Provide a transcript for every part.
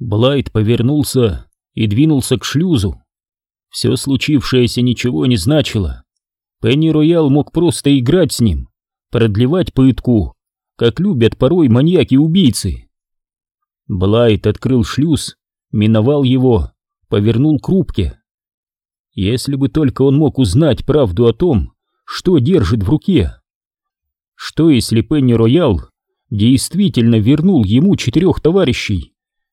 Блайт повернулся и двинулся к шлюзу. Все случившееся ничего не значило. Пенни Роял мог просто играть с ним, продлевать пытку, как любят порой маньяки-убийцы. Блайт открыл шлюз, миновал его, повернул к рубке. Если бы только он мог узнать правду о том, что держит в руке. Что если Пенни Роял действительно вернул ему четырех товарищей,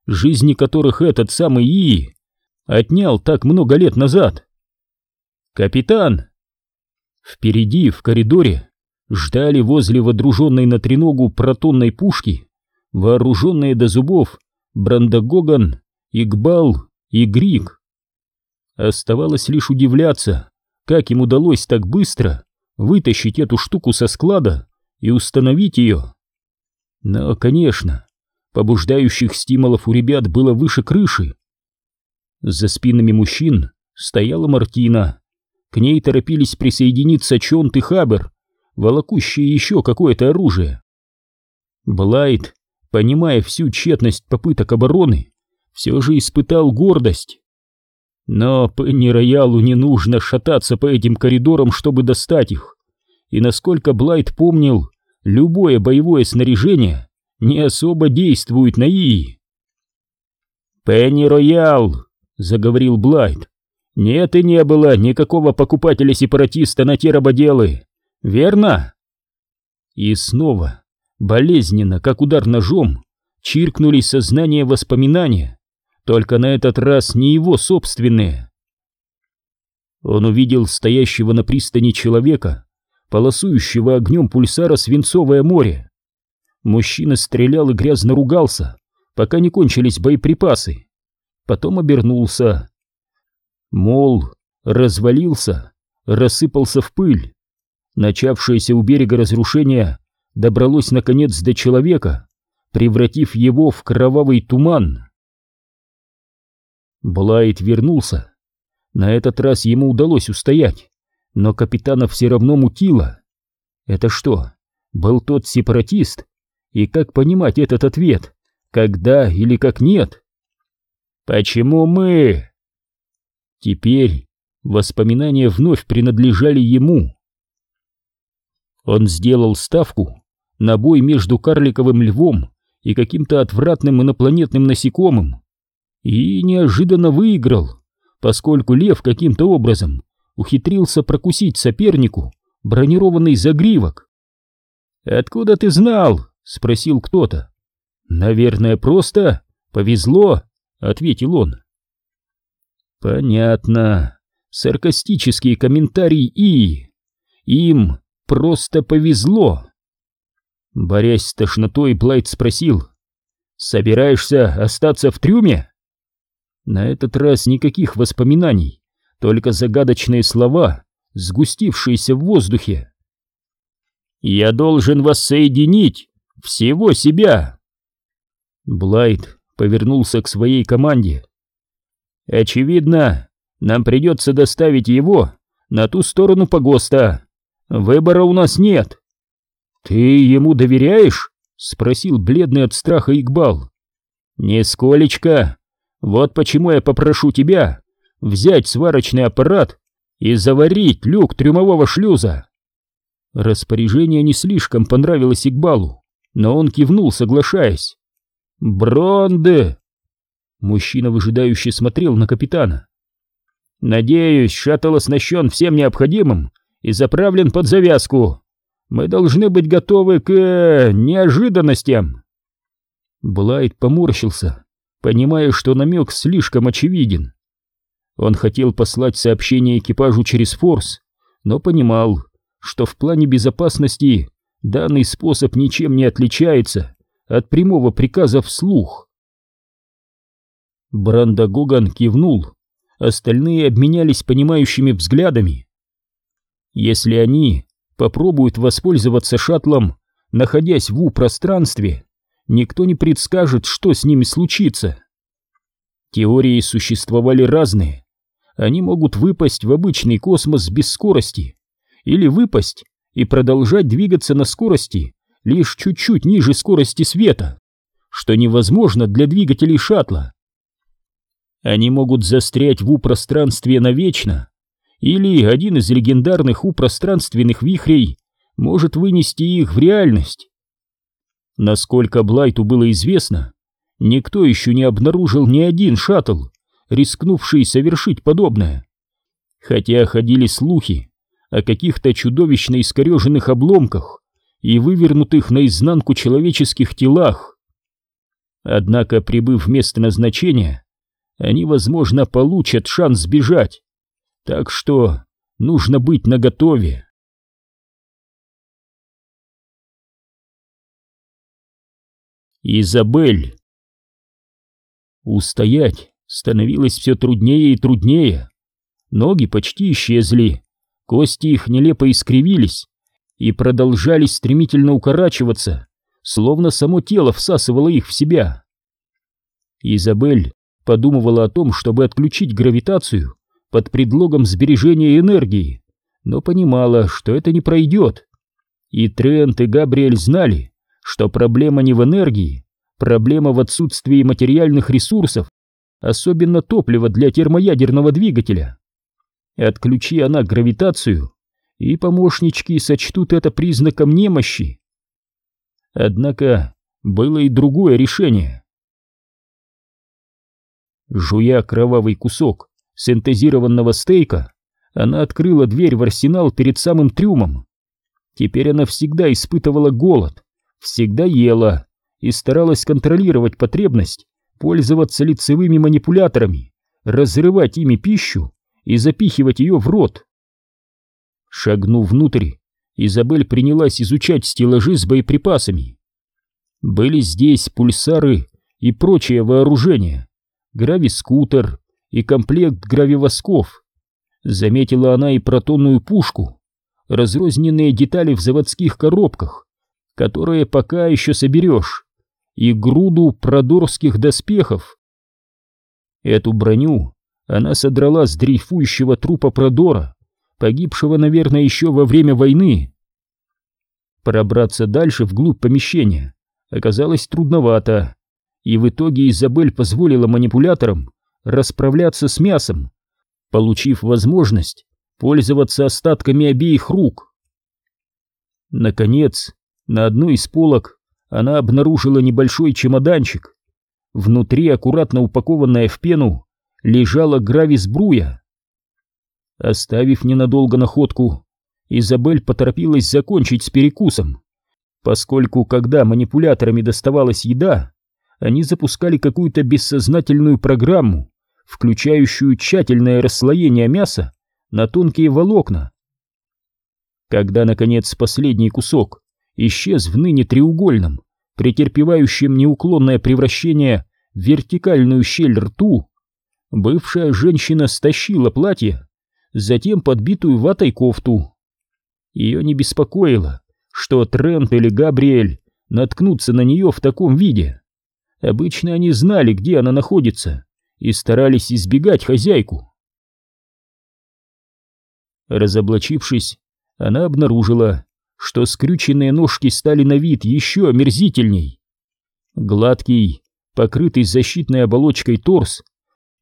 жизни которых этот самый Ии отнял так много лет назад? «Капитан!» Впереди, в коридоре, ждали возле водруженной на треногу протонной пушки, вооруженные до зубов Брандагоган, Игбал и Грик. Оставалось лишь удивляться, как им удалось так быстро вытащить эту штуку со склада и установить ее. Но, конечно, побуждающих стимулов у ребят было выше крыши. За спинами мужчин стояла Мартина. К ней торопились присоединиться Чонт и Хабер, волокущие еще какое-то оружие. Блайт, понимая всю тщетность попыток обороны, все же испытал гордость. Но Пенни Роялу не нужно шататься по этим коридорам, чтобы достать их. И насколько Блайт помнил, любое боевое снаряжение не особо действует на ИИ. «Пенни Роял», — заговорил Блайт, — «нет и не было никакого покупателя-сепаратиста на те рабоделы, верно?» И снова, болезненно, как удар ножом, чиркнулись сознание воспоминания, только на этот раз не его собственные. Он увидел стоящего на пристани человека, полосующего огнем пульсара свинцовое море. Мужчина стрелял и грязно ругался, пока не кончились боеприпасы. Потом обернулся. Мол, развалился, рассыпался в пыль. Начавшееся у берега разрушение добралось наконец до человека, превратив его в кровавый туман. Блайт вернулся. На этот раз ему удалось устоять, но капитана все равно мутило. Это что, был тот сепаратист? И как понимать этот ответ? Когда или как нет? Почему мы? Теперь воспоминания вновь принадлежали ему. Он сделал ставку на бой между карликовым львом и каким-то отвратным инопланетным насекомым и неожиданно выиграл, поскольку лев каким-то образом ухитрился прокусить сопернику бронированный загривок. «Откуда ты знал?» — спросил кто-то. «Наверное, просто повезло», — ответил он. «Понятно. Саркастические комментарии и... Им просто повезло». Борясь с тошнотой, Блайт спросил. «Собираешься остаться в трюме?» На этот раз никаких воспоминаний, только загадочные слова, сгустившиеся в воздухе. «Я должен вас соединить, всего себя!» Блайт повернулся к своей команде. «Очевидно, нам придется доставить его на ту сторону погоста. Выбора у нас нет». «Ты ему доверяешь?» — спросил бледный от страха Игбал. «Нисколечко. Вот почему я попрошу тебя взять сварочный аппарат и заварить люк трюмового шлюза. Распоряжение не слишком понравилось Игбалу, но он кивнул, соглашаясь. «Бронде!» Мужчина выжидающе смотрел на капитана. «Надеюсь, шаттл оснащен всем необходимым и заправлен под завязку. Мы должны быть готовы к... Э, неожиданностям!» Блайт поморщился понимая, что намек слишком очевиден. Он хотел послать сообщение экипажу через форс, но понимал, что в плане безопасности данный способ ничем не отличается от прямого приказа вслух. Бранда Гоган кивнул, остальные обменялись понимающими взглядами. Если они попробуют воспользоваться шаттлом, находясь в У-пространстве, никто не предскажет, что с ними случится. Теории существовали разные. Они могут выпасть в обычный космос без скорости, или выпасть и продолжать двигаться на скорости лишь чуть-чуть ниже скорости света, что невозможно для двигателей шаттла. Они могут застрять в У-пространстве навечно, или один из легендарных У-пространственных вихрей может вынести их в реальность. Насколько Блайту было известно, никто еще не обнаружил ни один шаттл, рискнувший совершить подобное. Хотя ходили слухи о каких-то чудовищно искореженных обломках и вывернутых наизнанку человеческих телах. Однако, прибыв в место назначения, они, возможно, получат шанс сбежать. Так что нужно быть наготове. Изабель. Устоять становилось все труднее и труднее. Ноги почти исчезли, кости их нелепо искривились и продолжали стремительно укорачиваться, словно само тело всасывало их в себя. Изабель подумывала о том, чтобы отключить гравитацию под предлогом сбережения энергии, но понимала, что это не пройдет. И Трент и Габриэль знали, что проблема не в энергии, проблема в отсутствии материальных ресурсов, особенно топлива для термоядерного двигателя. Отключи она гравитацию, и помощнички сочтут это признаком немощи. Однако было и другое решение. Жуя кровавый кусок синтезированного стейка, она открыла дверь в арсенал перед самым трюмом. Теперь она всегда испытывала голод, всегда ела и старалась контролировать потребность пользоваться лицевыми манипуляторами, разрывать ими пищу и запихивать ее в рот. Шагнув внутрь, Изабель принялась изучать стеллажи с боеприпасами. Были здесь пульсары и прочее вооружение, гравискутер и комплект гравивосков. Заметила она и протонную пушку, разрозненные детали в заводских коробках, которые пока еще соберешь, и груду продорских доспехов. Эту броню она содрала с дрейфующего трупа Продора, погибшего, наверное, еще во время войны. Пробраться дальше вглубь помещения оказалось трудновато, и в итоге Изабель позволила манипуляторам расправляться с мясом, получив возможность пользоваться остатками обеих рук. Наконец, на одной из полок она обнаружила небольшой чемоданчик. Внутри, аккуратно упакованная в пену, лежала гравис-бруя. Оставив ненадолго находку, Изабель поторопилась закончить с перекусом, поскольку, когда манипуляторами доставалась еда, они запускали какую-то бессознательную программу, включающую тщательное расслоение мяса на тонкие волокна. Когда, наконец, последний кусок исчез в ныне треугольном, претерпевающем неуклонное превращение в вертикальную щель рту, бывшая женщина стащила платье, затем подбитую ватой кофту. Ее не беспокоило, что Трент или Габриэль наткнутся на нее в таком виде. Обычно они знали, где она находится, и старались избегать хозяйку. Разоблачившись, она обнаружила, что скрюченные ножки стали на вид еще омерзительней. Гладкий, покрытый защитной оболочкой торс,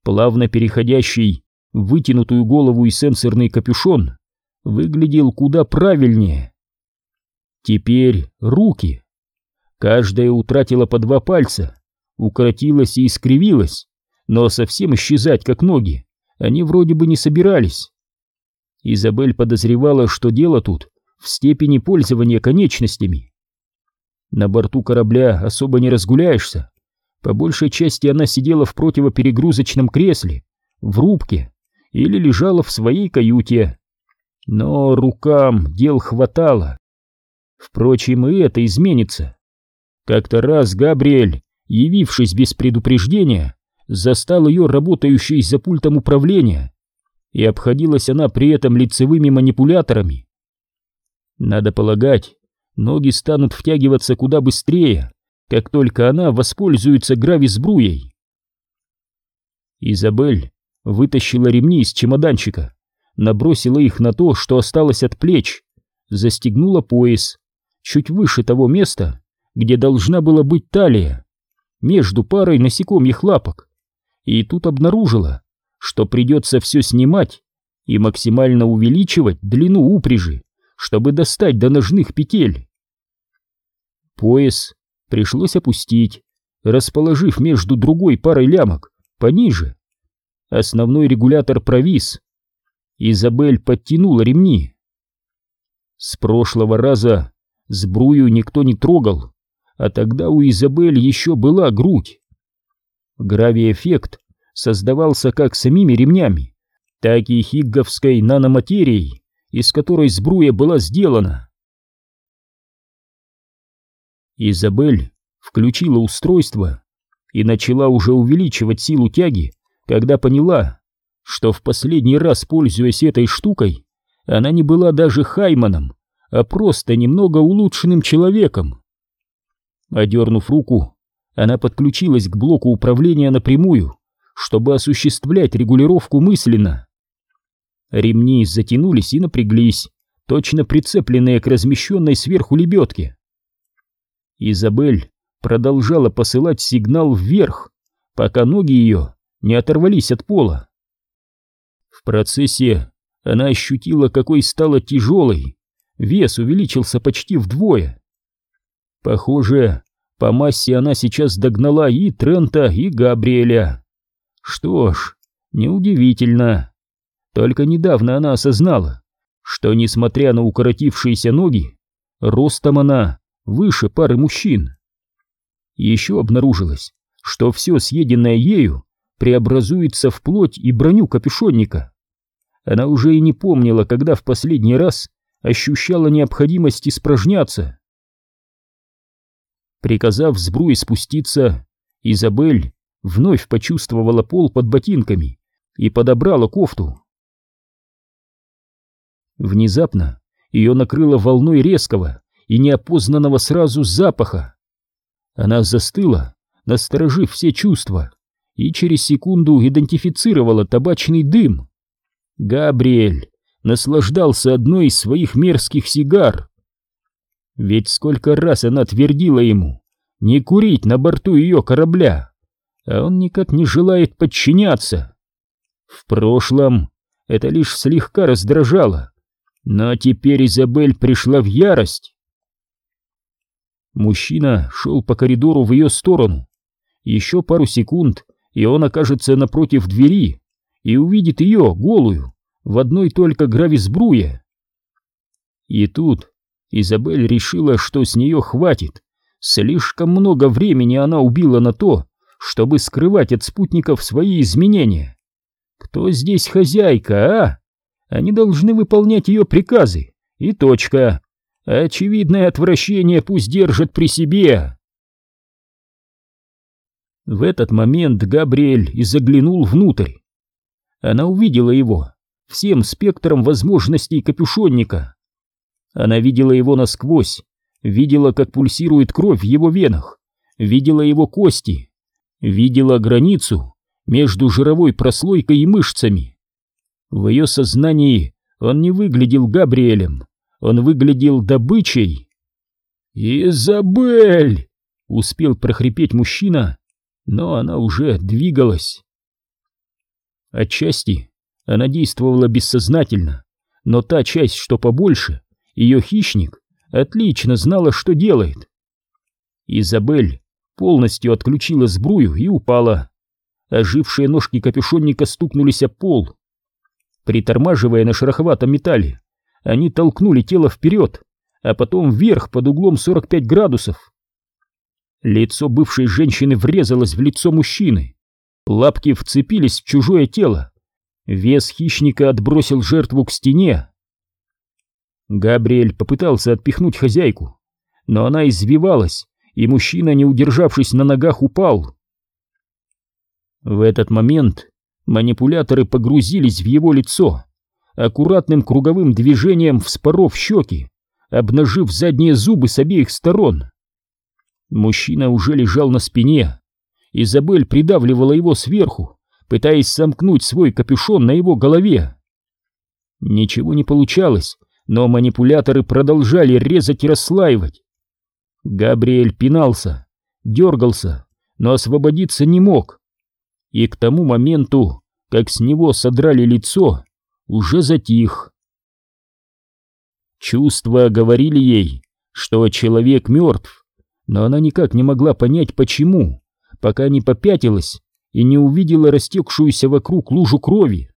плавно переходящий в вытянутую голову и сенсорный капюшон, выглядел куда правильнее. Теперь руки. Каждая утратила по два пальца, укоротилась и искривилась, но совсем исчезать, как ноги, они вроде бы не собирались. Изабель подозревала, что дело тут в степени пользования конечностями. На борту корабля особо не разгуляешься. По большей части она сидела в противоперегрузочном кресле, в рубке или лежала в своей каюте. Но рукам дел хватало. Впрочем, и это изменится. Как-то раз Габриэль, явившись без предупреждения, застал ее работающей за пультом управления, и обходилась она при этом лицевыми манипуляторами. Надо полагать, ноги станут втягиваться куда быстрее, как только она воспользуется грависбруей. Изабель вытащила ремни из чемоданчика, набросила их на то, что осталось от плеч, застегнула пояс, чуть выше того места, где должна была быть талия, между парой насекомьих лапок, и тут обнаружила, что придется все снимать и максимально увеличивать длину упряжи, чтобы достать до ножных петель. Пояс пришлось опустить, расположив между другой парой лямок пониже. Основной регулятор провис. Изабель подтянула ремни. С прошлого раза сбрую никто не трогал, а тогда у Изабель еще была грудь. Гравий-эффект создавался как самими ремнями, так и хигговской наноматерией, из которой сбруя была сделана. Изабель включила устройство и начала уже увеличивать силу тяги, когда поняла, что в последний раз, пользуясь этой штукой, она не была даже Хайманом, а просто немного улучшенным человеком. Одернув руку, она подключилась к блоку управления напрямую, чтобы осуществлять регулировку мысленно. Ремни затянулись и напряглись, точно прицепленные к размещенной сверху лебедке. Изабель продолжала посылать сигнал вверх, пока ноги ее не оторвались от пола. В процессе она ощутила, какой стала тяжелой, вес увеличился почти вдвое. Похоже, по массе она сейчас догнала и Трента, и Габриэля. Что ж, неудивительно. Только недавно она осознала, что, несмотря на укоротившиеся ноги, ростом она выше пары мужчин. Еще обнаружилось, что все съеденное ею преобразуется в плоть и броню капюшонника. Она уже и не помнила, когда в последний раз ощущала необходимость испражняться. Приказав сбруе спуститься, Изабель вновь почувствовала пол под ботинками и подобрала кофту. Внезапно ее накрыло волной резкого, и неопознанного сразу запаха. Она застыла, насторожив все чувства, и через секунду идентифицировала табачный дым. Габриэль наслаждался одной из своих мерзких сигар. Ведь сколько раз она твердила ему не курить на борту ее корабля, а он никак не желает подчиняться. В прошлом это лишь слегка раздражало, но теперь Изабель пришла в ярость. Мужчина шел по коридору в ее сторону. Еще пару секунд, и он окажется напротив двери и увидит ее, голую, в одной только грависбруе. И тут Изабель решила, что с нее хватит. Слишком много времени она убила на то, чтобы скрывать от спутников свои изменения. Кто здесь хозяйка, а? Они должны выполнять ее приказы. И точка. Очевидное отвращение пусть держит при себе. В этот момент Габриэль и заглянул внутрь. Она увидела его всем спектром возможностей капюшонника. Она видела его насквозь, видела, как пульсирует кровь в его венах, видела его кости, видела границу между жировой прослойкой и мышцами. В ее сознании он не выглядел Габриэлем, он выглядел добычей. «Изабель!» — успел прохрипеть мужчина, но она уже двигалась. Отчасти она действовала бессознательно, но та часть, что побольше, ее хищник, отлично знала, что делает. Изабель полностью отключила сбрую и упала. Ожившие ножки капюшонника стукнулись о пол. Притормаживая на шероховатом металле, они толкнули тело вперед, а потом вверх под углом 45 градусов. Лицо бывшей женщины врезалось в лицо мужчины. Лапки вцепились в чужое тело. Вес хищника отбросил жертву к стене. Габриэль попытался отпихнуть хозяйку, но она извивалась, и мужчина, не удержавшись на ногах, упал. В этот момент манипуляторы погрузились в его лицо, аккуратным круговым движением вспоров щеки, обнажив задние зубы с обеих сторон. Мужчина уже лежал на спине. Изабель придавливала его сверху, пытаясь сомкнуть свой капюшон на его голове. Ничего не получалось, но манипуляторы продолжали резать и расслаивать. Габриэль пинался, дергался, но освободиться не мог. и к тому моменту, как с него содрали лицо, уже затих. Чувства говорили ей, что человек мертв, но она никак не могла понять почему, пока не попятилась и не увидела растекшуюся вокруг лужу крови.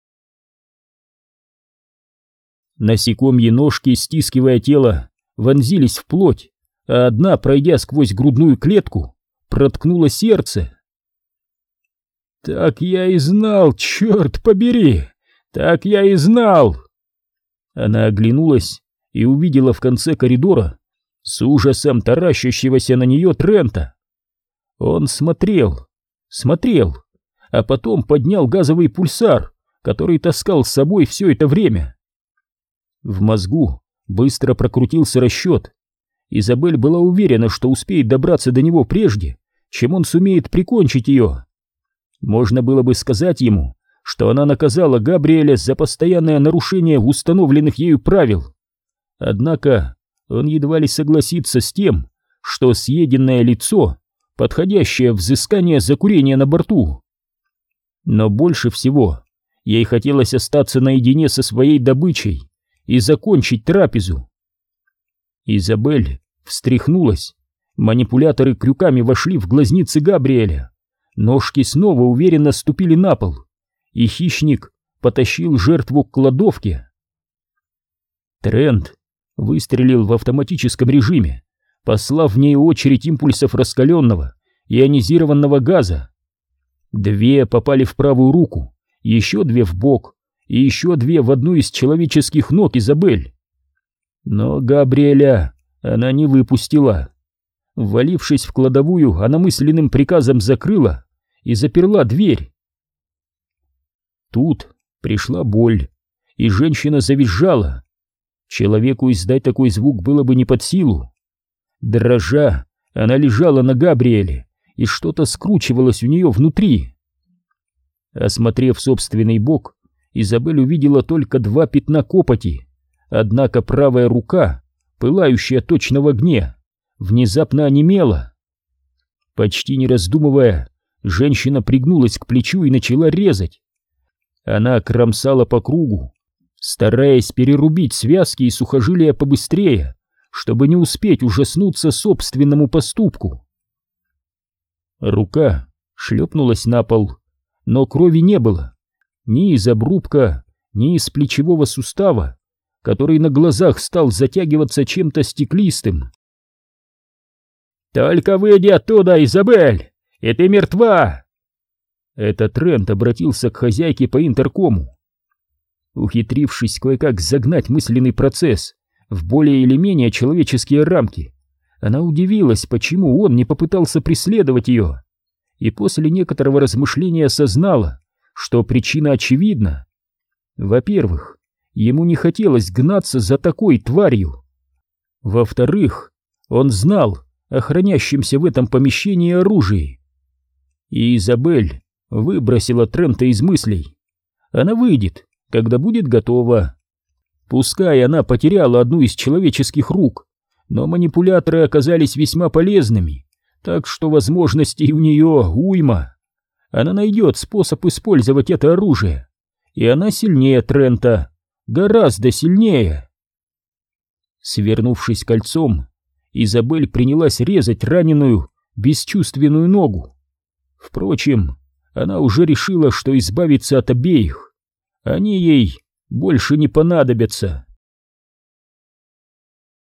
Насекомьи ножки, стискивая тело, вонзились в плоть, а одна, пройдя сквозь грудную клетку, проткнула сердце. «Так я и знал, черт побери! Так я и знал!» Она оглянулась и увидела в конце коридора с ужасом таращащегося на нее Трента. Он смотрел, смотрел, а потом поднял газовый пульсар, который таскал с собой все это время. В мозгу быстро прокрутился расчет. Изабель была уверена, что успеет добраться до него прежде, чем он сумеет прикончить ее. Можно было бы сказать ему, что она наказала Габриэля за постоянное нарушение установленных ею правил. Однако он едва ли согласится с тем, что съеденное лицо — подходящее взыскание за курение на борту. Но больше всего ей хотелось остаться наедине со своей добычей и закончить трапезу. Изабель встряхнулась, манипуляторы крюками вошли в глазницы Габриэля, ножки снова уверенно ступили на пол, и хищник потащил жертву к кладовке. Тренд выстрелил в автоматическом режиме, послав в ней очередь импульсов раскаленного ионизированного газа. Две попали в правую руку, еще две в бок и еще две в одну из человеческих ног Изабель. Но Габриэля она не выпустила. Ввалившись в кладовую, она мысленным приказом закрыла и заперла дверь. Тут пришла боль, и женщина завизжала. Человеку издать такой звук было бы не под силу. Дрожа, она лежала на Габриэле, и что-то скручивалось у нее внутри. Осмотрев собственный бок, Изабель увидела только два пятна копоти, однако правая рука, пылающая точно в огне, внезапно онемела. Почти не раздумывая, женщина пригнулась к плечу и начала резать. Она кромсала по кругу, стараясь перерубить связки и сухожилия побыстрее, чтобы не успеть ужаснуться собственному поступку. Рука шлепнулась на пол, но крови не было, ни из обрубка, ни из плечевого сустава, который на глазах стал затягиваться чем-то стеклистым. «Только выйди оттуда, Изабель, и ты мертва!» Этот Трент обратился к хозяйке по интеркому. Ухитрившись кое-как загнать мысленный процесс в более или менее человеческие рамки, она удивилась, почему он не попытался преследовать ее, и после некоторого размышления осознала, что причина очевидна. Во-первых, ему не хотелось гнаться за такой тварью. Во-вторых, он знал о хранящемся в этом помещении оружии. И Изабель выбросила Трента из мыслей. Она выйдет, когда будет готова. Пускай она потеряла одну из человеческих рук, но манипуляторы оказались весьма полезными, так что возможностей у нее уйма. Она найдет способ использовать это оружие, и она сильнее Трента, гораздо сильнее. Свернувшись кольцом, Изабель принялась резать раненую, бесчувственную ногу. Впрочем, она уже решила, что избавиться от обеих. Они ей больше не понадобятся.